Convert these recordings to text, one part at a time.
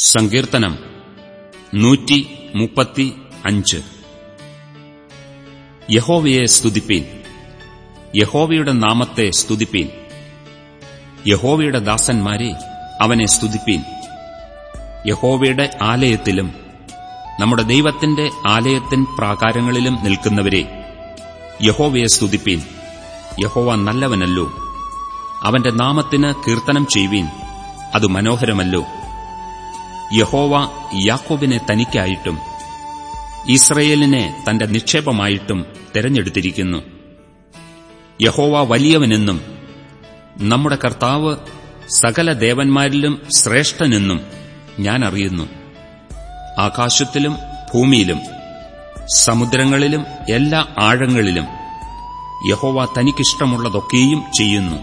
സങ്കീർത്തനം നൂറ്റി മുപ്പത്തി അഞ്ച് യഹോവയെ സ്തുതിപ്പീൻ. യഹോവയുടെ നാമത്തെ സ്തുതിപ്പീൻ. യഹോവയുടെ ദാസന്മാരെ അവനെ സ്തുതിപ്പീൻ. യഹോവയുടെ ആലയത്തിലും നമ്മുടെ ദൈവത്തിന്റെ ആലയത്തിൻ പ്രാകാരങ്ങളിലും നിൽക്കുന്നവരെ യഹോവയെ സ്തുതിപ്പീൻ. യഹോവ നല്ലവനല്ലോ. അവന്റെ നാമത്തിന് കീർത്തനം ചെയ്യുവീൻ. അത് മനോഹരമല്ലോ. യഹോവ യാക്കോബിനെ തനിക്കായിട്ടും ഇസ്രയേലിനെ തന്റെ നിക്ഷേപമായിട്ടും തെരഞ്ഞെടുത്തിരിക്കുന്നു. യഹോവ വലിയവനെന്നും നമ്മുടെ കർത്താവ് സകല ദേവന്മാരിലും ശ്രേഷ്ഠനെന്നും ഞാൻ അറിയുന്നു. ആകാശത്തിലും ഭൂമിയിലും സമുദ്രങ്ങളിലും എല്ലാ ആഴങ്ങളിലും യഹോവ തനിക്കിഷ്ടമുള്ളതൊക്കെയും ചെയ്യുന്നു.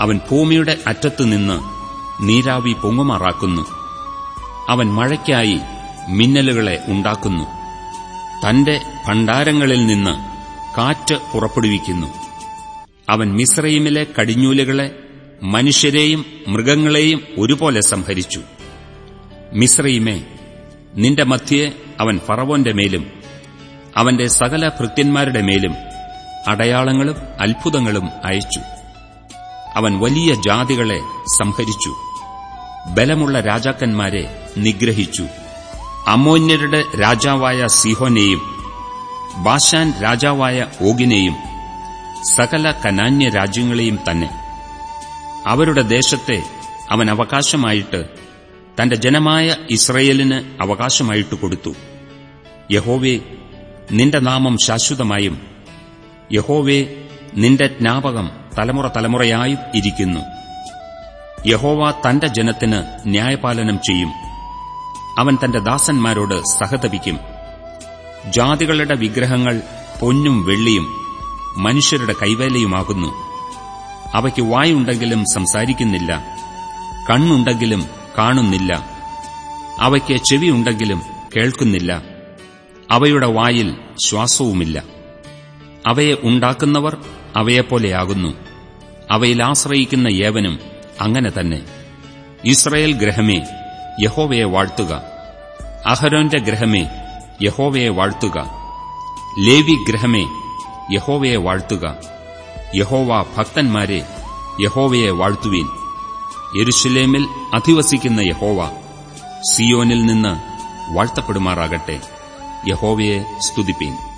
അവൻ ഭൂമിയുടെ അറ്റത്തുനിന്ന് നീരാവി പൊങ്ങുമാറാക്കുന്നു. അവൻ മഴയ്ക്കായി മിന്നലുകളെ ഉണ്ടാക്കുന്നു. തന്റെ ഭണ്ഡാരങ്ങളിൽ നിന്ന് കാറ്റ് പുറപ്പെടുവിക്കുന്നു. അവൻ മിശ്രയിമിലെ കടിഞ്ഞൂലുകളെ മനുഷ്യരെയും മൃഗങ്ങളെയും ഒരുപോലെ സംഹരിച്ചു. മിശ്രയിമേ നിന്റെ മധ്യയെ അവൻ ഫറവോന്റെ മേലും അവന്റെ സകല ഭൃത്യന്മാരുടെ മേലും അടയാളങ്ങളും അത്ഭുതങ്ങളും അയച്ചു. അവൻ വലിയ ജാതികളെ സംഹരിച്ചു. ബലമുള്ള രാജാക്കന്മാരെ നിഗ്രഹിച്ചു. അമോന്യരുടെ രാജാവായ സിഹോനെയും ബാഷാൻ രാജാവായ ഓഗിനെയും സകല കനാന്യ രാജ്യങ്ങളെയും തന്നെ. അവരുടെ ദേശത്തെ അവൻ അവകാശമായിട്ട് തന്റെ ജനമായ ഇസ്രയേലിന് അവകാശമായിട്ട് കൊടുത്തു. യഹോവേ നിന്റെ നാമം ശാശ്വതമായും യഹോവേ നിന്റെ ജ്ഞാപകം തലമുറ തലമുറയായും ഇരിക്കുന്നു. യഹോവ തന്റെ ജനത്തിന് ന്യായപാലനം ചെയ്യും. അവൻ തന്റെ ദാസന്മാരോട് സഹതപിക്കും. ജാതികളുടെ വിഗ്രഹങ്ങൾ പൊന്നും വെള്ളിയും മനുഷ്യരുടെ കൈവേലയുമാകുന്നു. അവയ്ക്ക് വായുണ്ടെങ്കിലും സംസാരിക്കുന്നില്ല. കണ്ണുണ്ടെങ്കിലും കാണുന്നില്ല. അവയ്ക്ക് ചെവിയുണ്ടെങ്കിലും കേൾക്കുന്നില്ല. അവയുടെ വായിൽ ശ്വാസവുമില്ല. അവയെ ഉണ്ടാക്കുന്നവർ അവയെപ്പോലെയാകുന്നു. അവയിൽ ആശ്രയിക്കുന്ന ഏവനും അങ്ങനെ തന്നെ. ഇസ്രയേൽ ഗ്രഹമേ യഹോവയെ വാഴ്ത്തുക. അഹരോന്റെ ഗ്രഹമേ യഹോവയെ വാഴ്ത്തുക. ലേവി ഗ്രഹമേ യഹോവയെ വാഴ്ത്തുക. യഹോവ ഭക്തന്മാരെ യഹോവയെ വാഴ്ത്തുവീൻ. യെരുഷലേമിൽ അധിവസിക്കുന്ന യഹോവ സിയോനിൽ നിന്ന് വാഴ്ത്തപ്പെടുമാറാകട്ടെ. യഹോവയെ സ്തുതിപ്പീൻ.